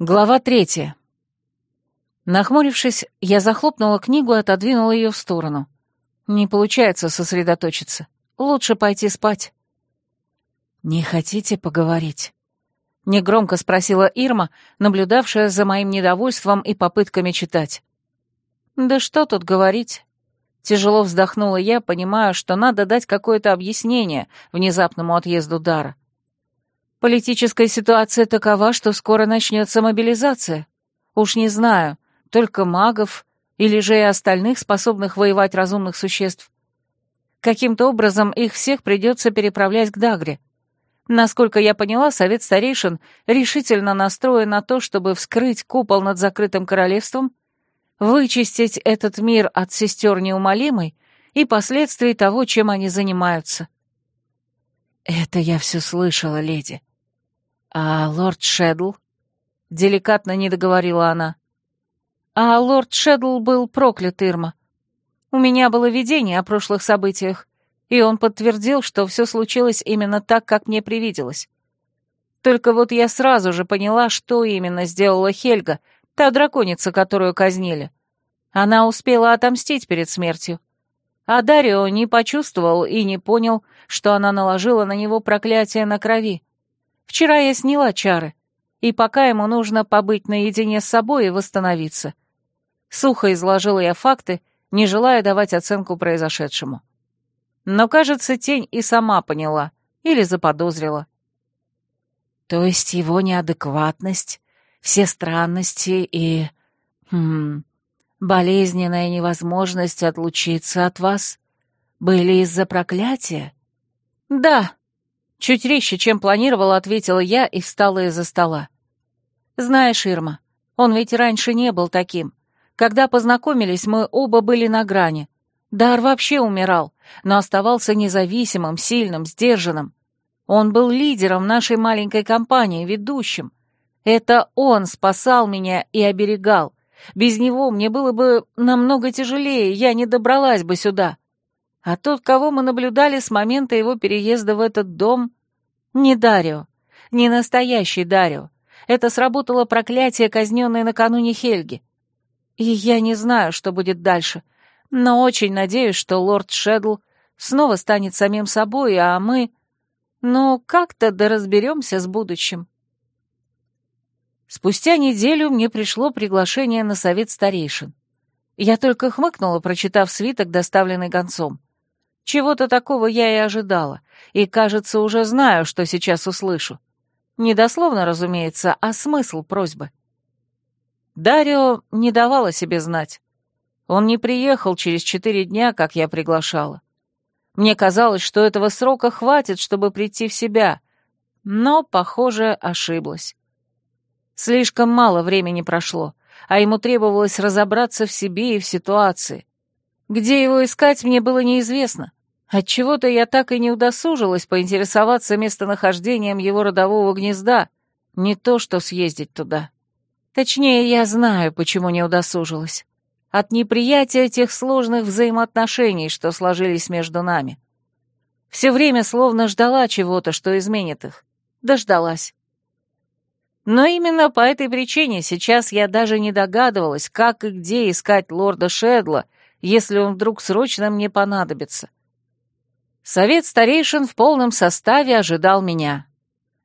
Глава третья. Нахмурившись, я захлопнула книгу и отодвинула ее в сторону. Не получается сосредоточиться. Лучше пойти спать. «Не хотите поговорить?» Негромко спросила Ирма, наблюдавшая за моим недовольством и попытками читать. «Да что тут говорить?» Тяжело вздохнула я, понимая, что надо дать какое-то объяснение внезапному отъезду Дара. Политическая ситуация такова, что скоро начнется мобилизация. Уж не знаю, только магов или же и остальных, способных воевать разумных существ. Каким-то образом их всех придется переправлять к Дагре. Насколько я поняла, совет старейшин решительно настроен на то, чтобы вскрыть купол над закрытым королевством, вычистить этот мир от сестер неумолимой и последствий того, чем они занимаются. «Это я все слышала, леди», «А лорд Шедл?» — деликатно не договорила она. «А лорд Шедл был проклят, Ирма. У меня было видение о прошлых событиях, и он подтвердил, что все случилось именно так, как мне привиделось. Только вот я сразу же поняла, что именно сделала Хельга, та драконица, которую казнили. Она успела отомстить перед смертью. А Дарио не почувствовал и не понял, что она наложила на него проклятие на крови. Вчера я сняла чары, и пока ему нужно побыть наедине с собой и восстановиться. Сухо изложила я факты, не желая давать оценку произошедшему. Но, кажется, тень и сама поняла или заподозрила. То есть его неадекватность, все странности и... Хм, болезненная невозможность отлучиться от вас были из-за проклятия? Да, Чуть резче, чем планировала, ответила я и встала из-за стола. «Знаешь, Ирма, он ведь раньше не был таким. Когда познакомились, мы оба были на грани. Дар вообще умирал, но оставался независимым, сильным, сдержанным. Он был лидером нашей маленькой компании, ведущим. Это он спасал меня и оберегал. Без него мне было бы намного тяжелее, я не добралась бы сюда. А тот, кого мы наблюдали с момента его переезда в этот дом, не Дарио, не настоящий Дарио. Это сработало проклятие, казненное накануне Хельги. И я не знаю, что будет дальше, но очень надеюсь, что лорд Шедл снова станет самим собой, а мы... Ну, как-то да разберемся с будущим. Спустя неделю мне пришло приглашение на совет старейшин. Я только хмыкнула, прочитав свиток, доставленный гонцом. Чего-то такого я и ожидала, и, кажется, уже знаю, что сейчас услышу. Не дословно, разумеется, а смысл просьбы. Дарио не давал о себе знать. Он не приехал через четыре дня, как я приглашала. Мне казалось, что этого срока хватит, чтобы прийти в себя, но, похоже, ошиблась. Слишком мало времени прошло, а ему требовалось разобраться в себе и в ситуации. Где его искать, мне было неизвестно. Отчего-то я так и не удосужилась поинтересоваться местонахождением его родового гнезда, не то что съездить туда. Точнее, я знаю, почему не удосужилась. От неприятия тех сложных взаимоотношений, что сложились между нами. Все время словно ждала чего-то, что изменит их. Дождалась. Но именно по этой причине сейчас я даже не догадывалась, как и где искать лорда Шедла, если он вдруг срочно мне понадобится. Совет старейшин в полном составе ожидал меня.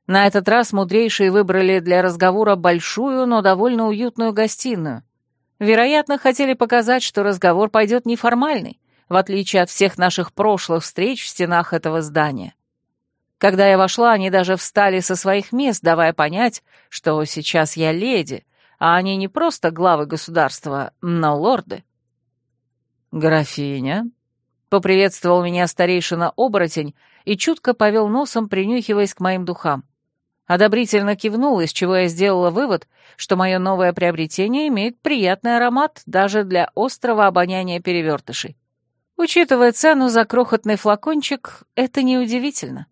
На этот раз мудрейшие выбрали для разговора большую, но довольно уютную гостиную. Вероятно, хотели показать, что разговор пойдет неформальный, в отличие от всех наших прошлых встреч в стенах этого здания. Когда я вошла, они даже встали со своих мест, давая понять, что сейчас я леди, а они не просто главы государства, но лорды. «Графиня», Поприветствовал меня старейшина-оборотень и чутко повел носом, принюхиваясь к моим духам. Одобрительно кивнул, из чего я сделала вывод, что мое новое приобретение имеет приятный аромат даже для острого обоняния перевертышей. Учитывая цену за крохотный флакончик, это неудивительно.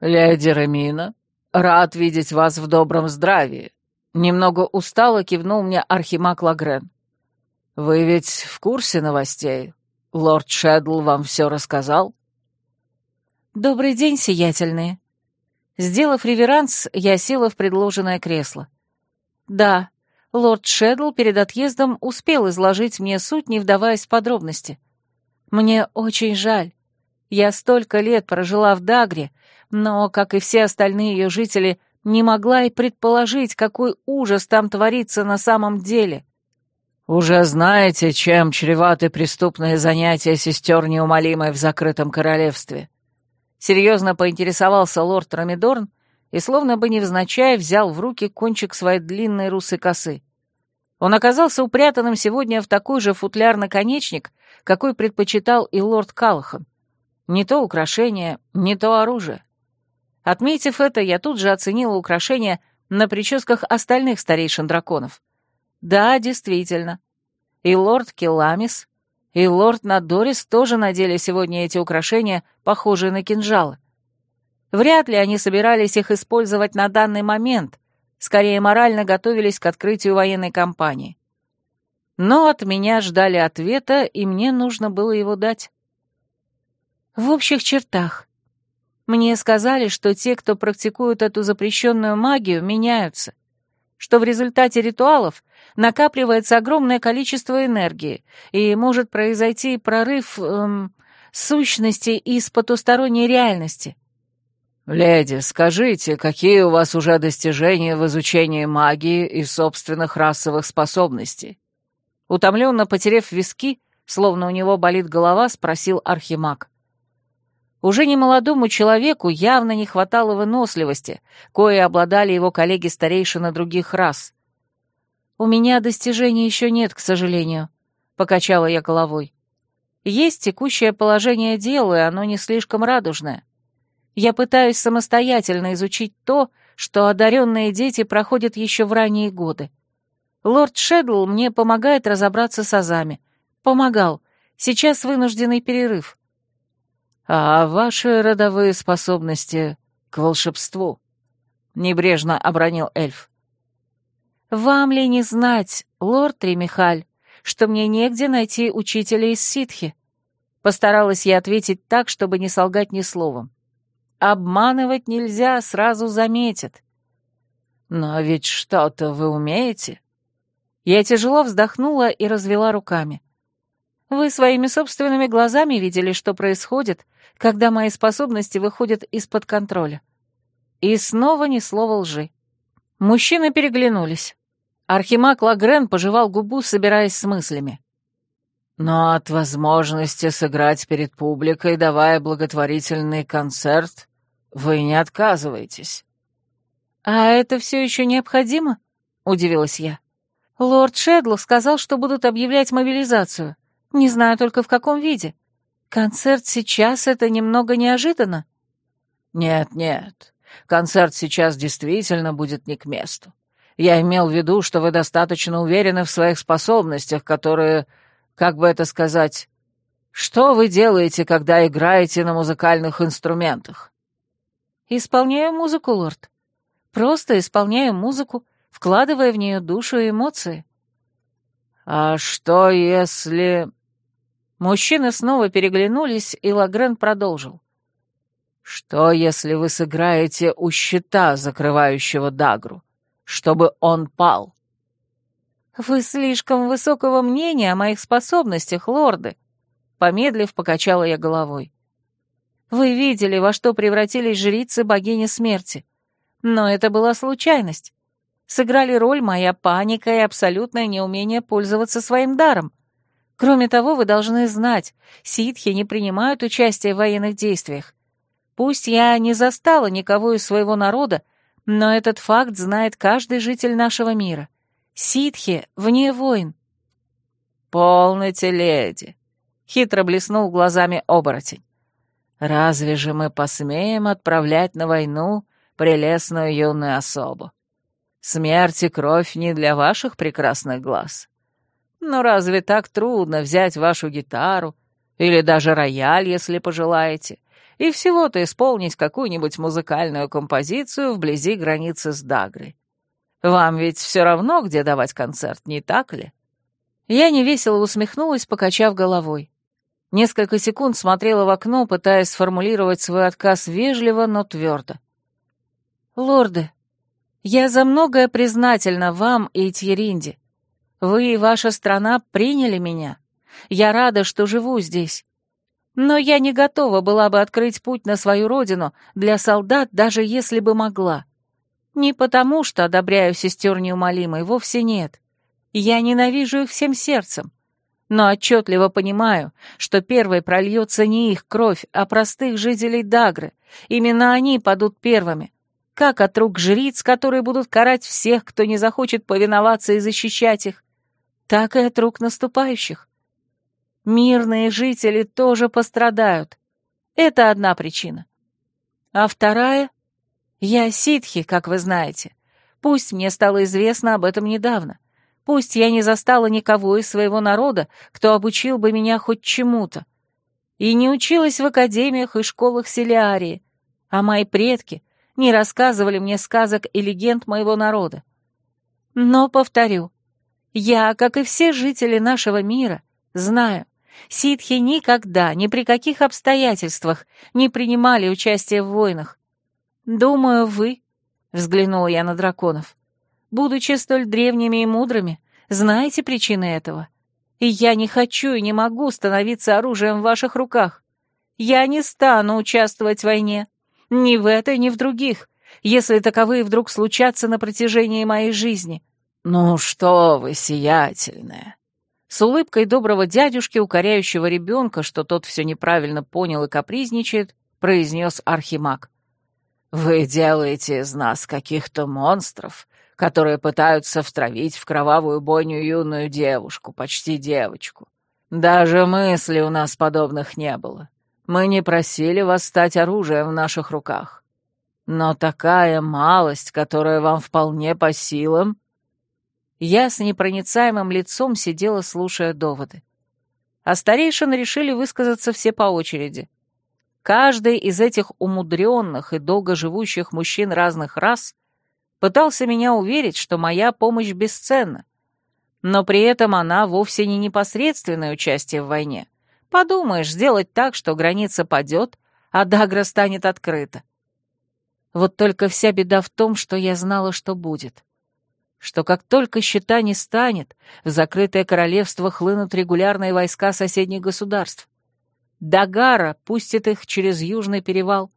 «Леди Ремина, рад видеть вас в добром здравии», — немного устало кивнул мне Архимаг Лагрен. «Вы ведь в курсе новостей? Лорд Шедл вам все рассказал?» «Добрый день, сиятельные». Сделав реверанс, я села в предложенное кресло. Да, лорд Шедл перед отъездом успел изложить мне суть, не вдаваясь в подробности. Мне очень жаль. Я столько лет прожила в Дагре, но, как и все остальные ее жители, не могла и предположить, какой ужас там творится на самом деле. «Уже знаете, чем чреваты преступные занятия сестер неумолимой в закрытом королевстве?» Серьезно поинтересовался лорд Рамидорн и, словно бы невзначай, взял в руки кончик своей длинной русой косы. Он оказался упрятанным сегодня в такой же футляр-наконечник, какой предпочитал и лорд Калахан. Не то украшение, не то оружие. Отметив это, я тут же оценила украшения на прическах остальных старейшин драконов. Да, действительно. И лорд Келамис, и лорд Надорис тоже надели сегодня эти украшения, похожие на кинжалы. Вряд ли они собирались их использовать на данный момент, скорее морально готовились к открытию военной кампании. Но от меня ждали ответа, и мне нужно было его дать. В общих чертах. Мне сказали, что те, кто практикует эту запрещенную магию, меняются, что в результате ритуалов накапливается огромное количество энергии, и может произойти прорыв эм, сущности из потусторонней реальности. «Леди, скажите, какие у вас уже достижения в изучении магии и собственных расовых способностей?» Утомленно потерев виски, словно у него болит голова, спросил Архимаг. Уже немолодому человеку явно не хватало выносливости, кое обладали его коллеги-старейшины других рас. «У меня достижений еще нет, к сожалению», — покачала я головой. «Есть текущее положение дел, и оно не слишком радужное. Я пытаюсь самостоятельно изучить то, что одаренные дети проходят еще в ранние годы. Лорд Шедл мне помогает разобраться с азами. Помогал. Сейчас вынужденный перерыв. А ваши родовые способности к волшебству? Небрежно обронил эльф. Вам ли не знать, лорд Тремихаль, что мне негде найти учителя из ситхи? Постаралась я ответить так, чтобы не солгать ни словом. Обманывать нельзя, сразу заметят. Но ведь что-то вы умеете? Я тяжело вздохнула и развела руками. Вы своими собственными глазами видели, что происходит, когда мои способности выходят из-под контроля. И снова ни слова лжи. Мужчины переглянулись. Архимаг Лагрен пожевал губу, собираясь с мыслями. «Но от возможности сыграть перед публикой, давая благотворительный концерт, вы не отказываетесь». «А это все еще необходимо?» — удивилась я. Лорд Шедлов сказал, что будут объявлять мобилизацию. Не знаю только в каком виде. Концерт сейчас — это немного неожиданно. Нет, нет. Концерт сейчас действительно будет не к месту. Я имел в виду, что вы достаточно уверены в своих способностях, которые, как бы это сказать... Что вы делаете, когда играете на музыкальных инструментах? Исполняю музыку, лорд. Просто исполняю музыку, вкладывая в нее душу и эмоции. «А что если...» Мужчины снова переглянулись, и Лагрен продолжил. «Что, если вы сыграете у щита, закрывающего Дагру, чтобы он пал?» «Вы слишком высокого мнения о моих способностях, лорды», — помедлив, покачала я головой. «Вы видели, во что превратились жрицы богини смерти. Но это была случайность сыграли роль моя паника и абсолютное неумение пользоваться своим даром. Кроме того, вы должны знать, ситхи не принимают участия в военных действиях. Пусть я не застала никого из своего народа, но этот факт знает каждый житель нашего мира. Ситхи вне войн. «Полноте, леди!» — хитро блеснул глазами оборотень. «Разве же мы посмеем отправлять на войну прелестную юную особу? Смерть и кровь не для ваших прекрасных глаз. Но разве так трудно взять вашу гитару или даже рояль, если пожелаете, и всего-то исполнить какую-нибудь музыкальную композицию вблизи границы с Дагрой? Вам ведь все равно, где давать концерт, не так ли? Я невесело усмехнулась, покачав головой. Несколько секунд смотрела в окно, пытаясь сформулировать свой отказ вежливо, но твердо. «Лорды, Я за многое признательна вам и Тьеринде. Вы и ваша страна приняли меня. Я рада, что живу здесь. Но я не готова была бы открыть путь на свою родину для солдат, даже если бы могла. Не потому, что одобряю сестер неумолимой, вовсе нет. Я ненавижу их всем сердцем. Но отчетливо понимаю, что первой прольется не их кровь, а простых жителей Дагры. Именно они падут первыми. Как от рук жриц, которые будут карать всех, кто не захочет повиноваться и защищать их, так и от рук наступающих. Мирные жители тоже пострадают. Это одна причина. А вторая я ситхи, как вы знаете. Пусть мне стало известно об этом недавно. Пусть я не застала никого из своего народа, кто обучил бы меня хоть чему-то. И не училась в академиях и школах Селиарии, а мои предки не рассказывали мне сказок и легенд моего народа. Но, повторю, я, как и все жители нашего мира, знаю, ситхи никогда, ни при каких обстоятельствах не принимали участие в войнах, «Думаю, вы...» — взглянула я на драконов. «Будучи столь древними и мудрыми, знаете причины этого. И я не хочу и не могу становиться оружием в ваших руках. Я не стану участвовать в войне. Ни в этой, ни в других, если таковые вдруг случатся на протяжении моей жизни». «Ну что вы, сиятельная!» С улыбкой доброго дядюшки, укоряющего ребенка, что тот все неправильно понял и капризничает, произнес Архимаг. Вы делаете из нас каких-то монстров, которые пытаются втравить в кровавую бойню юную девушку, почти девочку. Даже мысли у нас подобных не было. Мы не просили вас стать оружием в наших руках. Но такая малость, которая вам вполне по силам...» Я с непроницаемым лицом сидела, слушая доводы. А старейшины решили высказаться все по очереди. Каждый из этих умудренных и долгоживущих мужчин разных рас пытался меня уверить, что моя помощь бесценна, но при этом она вовсе не непосредственное участие в войне. Подумаешь, сделать так, что граница падет, а Дагра станет открыта. Вот только вся беда в том, что я знала, что будет. Что как только щита не станет, в закрытое королевство хлынут регулярные войска соседних государств. Дагара пустит их через Южный перевал,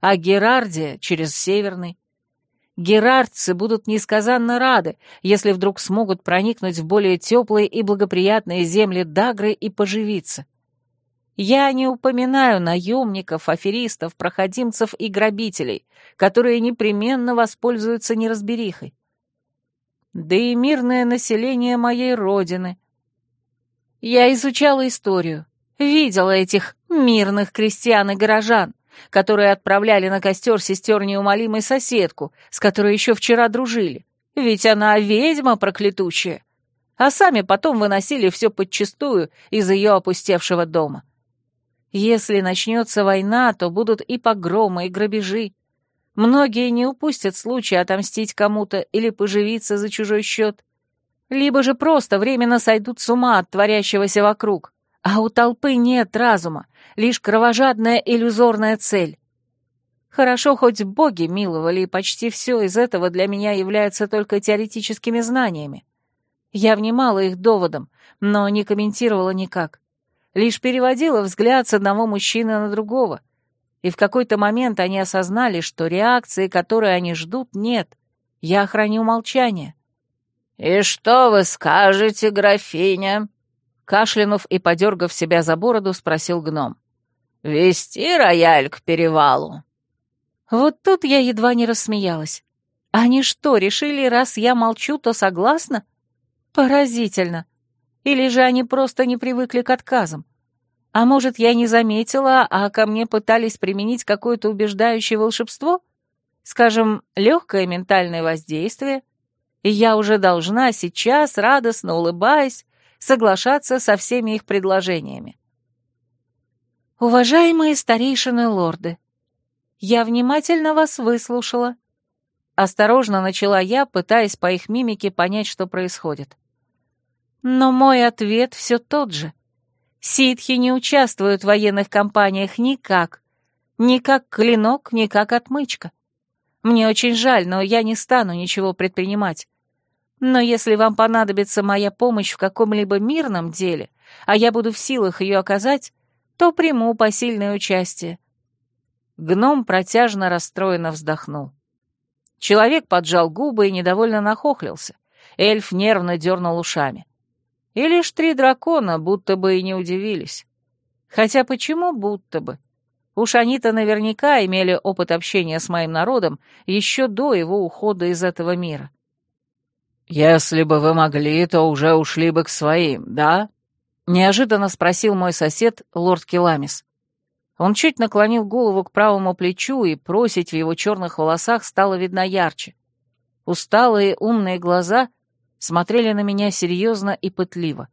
а Герардия — через Северный. Герардцы будут несказанно рады, если вдруг смогут проникнуть в более теплые и благоприятные земли Дагры и поживиться. Я не упоминаю наемников, аферистов, проходимцев и грабителей, которые непременно воспользуются неразберихой. Да и мирное население моей родины. Я изучала историю, Видела этих мирных крестьян и горожан, которые отправляли на костер сестер неумолимой соседку, с которой еще вчера дружили. Ведь она ведьма проклятущая. А сами потом выносили все подчистую из ее опустевшего дома. Если начнется война, то будут и погромы, и грабежи. Многие не упустят случая отомстить кому-то или поживиться за чужой счет. Либо же просто временно сойдут с ума от творящегося вокруг. А у толпы нет разума, лишь кровожадная иллюзорная цель. Хорошо, хоть боги миловали, и почти все из этого для меня является только теоретическими знаниями. Я внимала их доводам, но не комментировала никак. Лишь переводила взгляд с одного мужчины на другого. И в какой-то момент они осознали, что реакции, которые они ждут, нет. Я храню молчание. «И что вы скажете, графиня?» Кашлянув и подергав себя за бороду, спросил гном. «Вести рояль к перевалу?» Вот тут я едва не рассмеялась. Они что, решили, раз я молчу, то согласна? Поразительно. Или же они просто не привыкли к отказам? А может, я не заметила, а ко мне пытались применить какое-то убеждающее волшебство? Скажем, легкое ментальное воздействие? И я уже должна сейчас, радостно улыбаясь, соглашаться со всеми их предложениями. «Уважаемые старейшины лорды, я внимательно вас выслушала». Осторожно начала я, пытаясь по их мимике понять, что происходит. Но мой ответ все тот же. Ситхи не участвуют в военных кампаниях никак. Ни как клинок, ни как отмычка. Мне очень жаль, но я не стану ничего предпринимать. Но если вам понадобится моя помощь в каком-либо мирном деле, а я буду в силах ее оказать, то приму посильное участие». Гном протяжно расстроенно вздохнул. Человек поджал губы и недовольно нахохлился. Эльф нервно дернул ушами. И лишь три дракона будто бы и не удивились. Хотя почему будто бы? Уж они-то наверняка имели опыт общения с моим народом еще до его ухода из этого мира. «Если бы вы могли, то уже ушли бы к своим, да?» — неожиданно спросил мой сосед, лорд Келамис. Он чуть наклонил голову к правому плечу, и просить в его черных волосах стало видно ярче. Усталые умные глаза смотрели на меня серьезно и пытливо.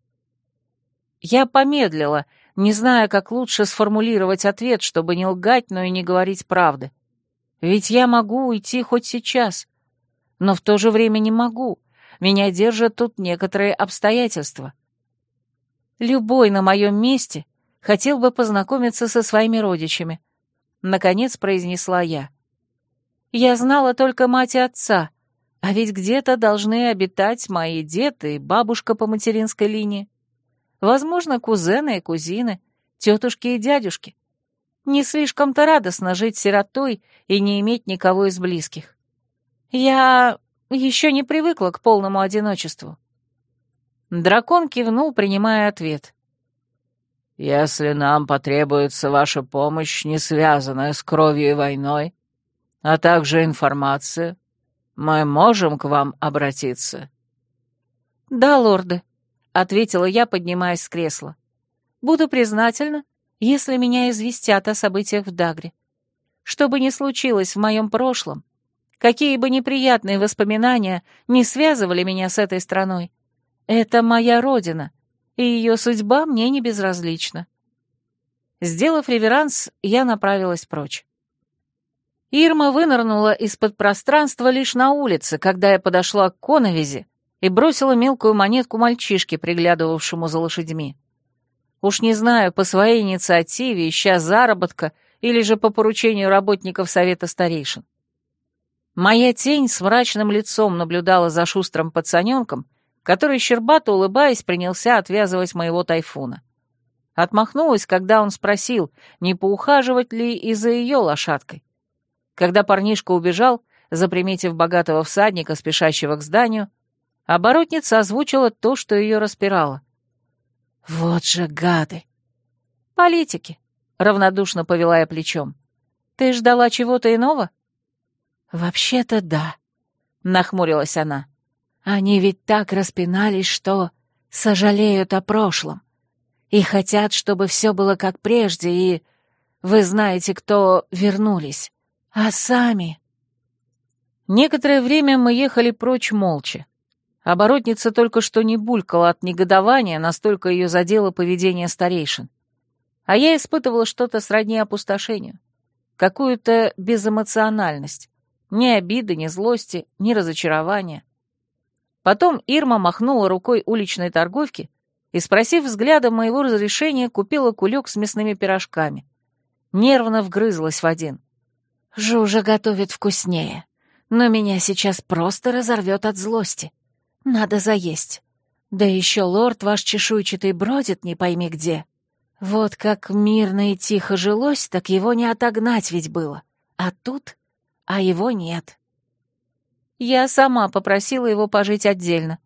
Я помедлила, не зная, как лучше сформулировать ответ, чтобы не лгать, но и не говорить правды. Ведь я могу уйти хоть сейчас, но в то же время не могу. Меня держат тут некоторые обстоятельства. Любой на моем месте хотел бы познакомиться со своими родичами. Наконец произнесла я. Я знала только мать и отца, а ведь где-то должны обитать мои дед и бабушка по материнской линии. Возможно, кузены и кузины, тетушки и дядюшки. Не слишком-то радостно жить сиротой и не иметь никого из близких. Я еще не привыкла к полному одиночеству. Дракон кивнул, принимая ответ. «Если нам потребуется ваша помощь, не связанная с кровью и войной, а также информация, мы можем к вам обратиться?» «Да, лорды», — ответила я, поднимаясь с кресла. «Буду признательна, если меня известят о событиях в Дагре. Что бы ни случилось в моем прошлом, какие бы неприятные воспоминания не связывали меня с этой страной, это моя родина, и ее судьба мне не безразлична». Сделав реверанс, я направилась прочь. Ирма вынырнула из-под пространства лишь на улице, когда я подошла к коновизе и бросила мелкую монетку мальчишке, приглядывавшему за лошадьми. Уж не знаю, по своей инициативе, ища заработка или же по поручению работников Совета Старейшин. Моя тень с мрачным лицом наблюдала за шустрым пацаненком, который, щербато улыбаясь, принялся отвязывать моего тайфуна. Отмахнулась, когда он спросил, не поухаживать ли и за ее лошадкой. Когда парнишка убежал, заприметив богатого всадника, спешащего к зданию, оборотница озвучила то, что ее распирало. «Вот же гады!» «Политики», — равнодушно повела я плечом. «Ты ждала чего-то иного?» «Вообще-то да», — нахмурилась она. «Они ведь так распинались, что сожалеют о прошлом и хотят, чтобы все было как прежде, и... Вы знаете, кто вернулись. А сами... Некоторое время мы ехали прочь молча. Оборотница только что не булькала от негодования, настолько ее задело поведение старейшин. А я испытывала что-то сродни опустошению. Какую-то безэмоциональность. Ни обиды, ни злости, ни разочарования. Потом Ирма махнула рукой уличной торговки и, спросив взглядом моего разрешения, купила кулек с мясными пирожками. Нервно вгрызлась в один. Жужа готовит вкуснее, но меня сейчас просто разорвет от злости. Надо заесть. Да еще лорд ваш чешуйчатый бродит не пойми где. Вот как мирно и тихо жилось, так его не отогнать ведь было. А тут... А его нет. Я сама попросила его пожить отдельно.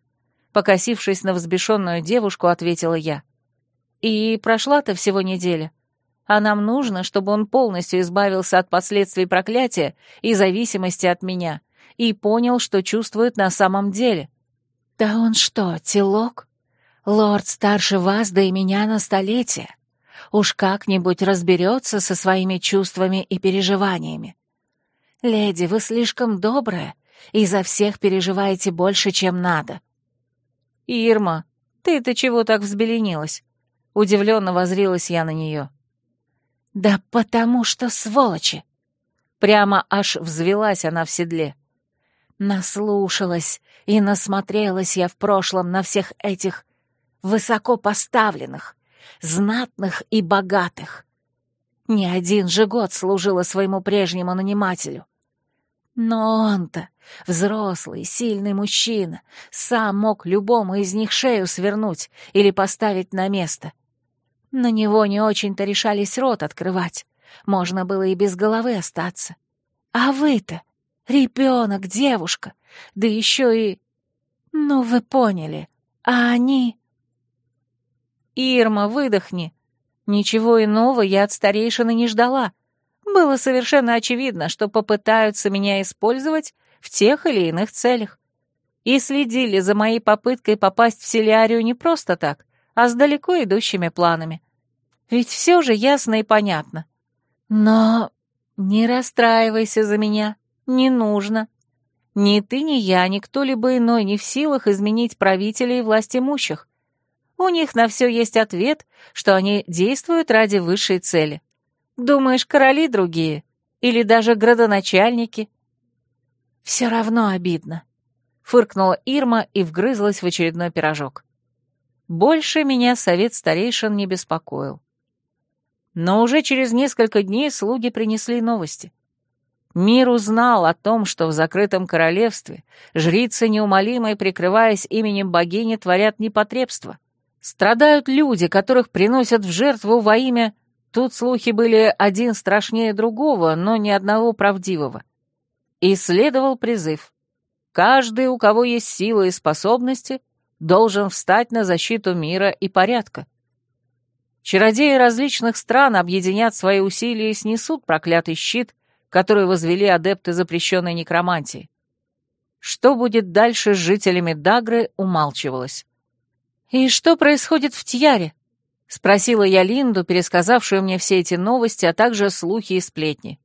Покосившись на взбешенную девушку, ответила я. И прошла-то всего неделя а нам нужно, чтобы он полностью избавился от последствий проклятия и зависимости от меня и понял, что чувствует на самом деле. Да он что, телок? Лорд старше вас, да и меня на столетие. Уж как-нибудь разберется со своими чувствами и переживаниями. Леди, вы слишком добрая и за всех переживаете больше, чем надо. Ирма, ты-то чего так взбеленилась? Удивленно возрилась я на нее. «Да потому что сволочи!» Прямо аж взвелась она в седле. Наслушалась и насмотрелась я в прошлом на всех этих высоко поставленных, знатных и богатых. Не один же год служила своему прежнему нанимателю. Но он-то, взрослый, сильный мужчина, сам мог любому из них шею свернуть или поставить на место. На него не очень-то решались рот открывать. Можно было и без головы остаться. А вы-то, ребенок, девушка, да еще и... Ну, вы поняли, а они... Ирма, выдохни. Ничего иного я от старейшины не ждала. Было совершенно очевидно, что попытаются меня использовать в тех или иных целях. И следили за моей попыткой попасть в Селиарию не просто так, а с далеко идущими планами. Ведь все же ясно и понятно. Но не расстраивайся за меня, не нужно. Ни ты, ни я, ни кто-либо иной не в силах изменить правителей и власть имущих. У них на все есть ответ, что они действуют ради высшей цели. Думаешь, короли другие? Или даже градоначальники? Все равно обидно. Фыркнула Ирма и вгрызлась в очередной пирожок. Больше меня совет старейшин не беспокоил. Но уже через несколько дней слуги принесли новости. Мир узнал о том, что в закрытом королевстве жрицы неумолимой, прикрываясь именем богини, творят непотребство. Страдают люди, которых приносят в жертву во имя... Тут слухи были один страшнее другого, но ни одного правдивого. И следовал призыв. Каждый, у кого есть силы и способности, должен встать на защиту мира и порядка. Чародеи различных стран объединят свои усилия и снесут проклятый щит, который возвели адепты запрещенной некромантии. Что будет дальше с жителями Дагры, умалчивалось. «И что происходит в Тьяре?» — спросила я Линду, пересказавшую мне все эти новости, а также слухи и сплетни.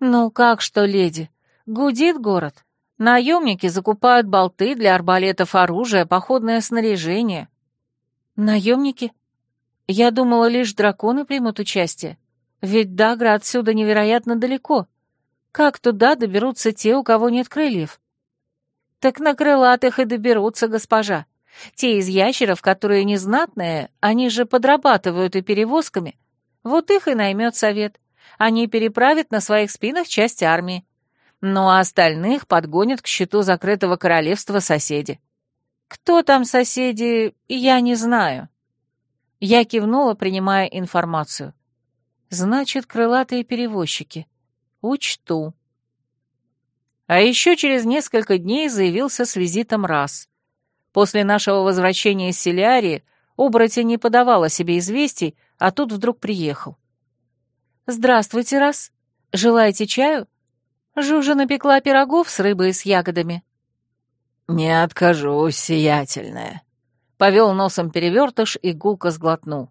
«Ну как что, леди? Гудит город. Наемники закупают болты для арбалетов оружия, походное снаряжение». «Наемники?» Я думала, лишь драконы примут участие. Ведь Дагра отсюда невероятно далеко. Как туда доберутся те, у кого нет крыльев? Так на крылатых и доберутся, госпожа. Те из ящеров, которые незнатные, они же подрабатывают и перевозками. Вот их и наймет совет. Они переправят на своих спинах часть армии. Ну а остальных подгонят к щиту закрытого королевства соседи. Кто там соседи, я не знаю. Я кивнула, принимая информацию. Значит, крылатые перевозчики. Учту. А еще через несколько дней заявился с визитом раз. После нашего возвращения из Селярии оборотень не подавала себе известий, а тут вдруг приехал. «Здравствуйте, раз. Желаете чаю? Жужа напекла пирогов с рыбой и с ягодами». «Не откажусь, сиятельная», Повел носом перевертыш и гулко сглотнул.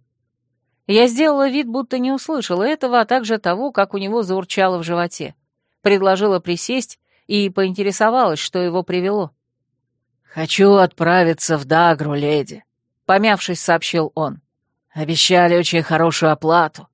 Я сделала вид, будто не услышала этого, а также того, как у него заурчало в животе. Предложила присесть и поинтересовалась, что его привело. «Хочу отправиться в Дагру, леди», — помявшись, сообщил он. «Обещали очень хорошую оплату.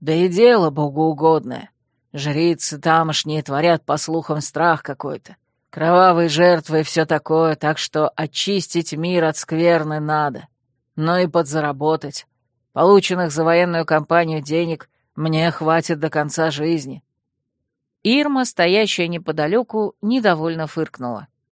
Да и дело богоугодное. Жрицы тамошние творят, по слухам, страх какой-то. Кровавые жертвы и все такое, так что очистить мир от скверны надо. Но и подзаработать. Полученных за военную кампанию денег мне хватит до конца жизни». Ирма, стоящая неподалеку, недовольно фыркнула.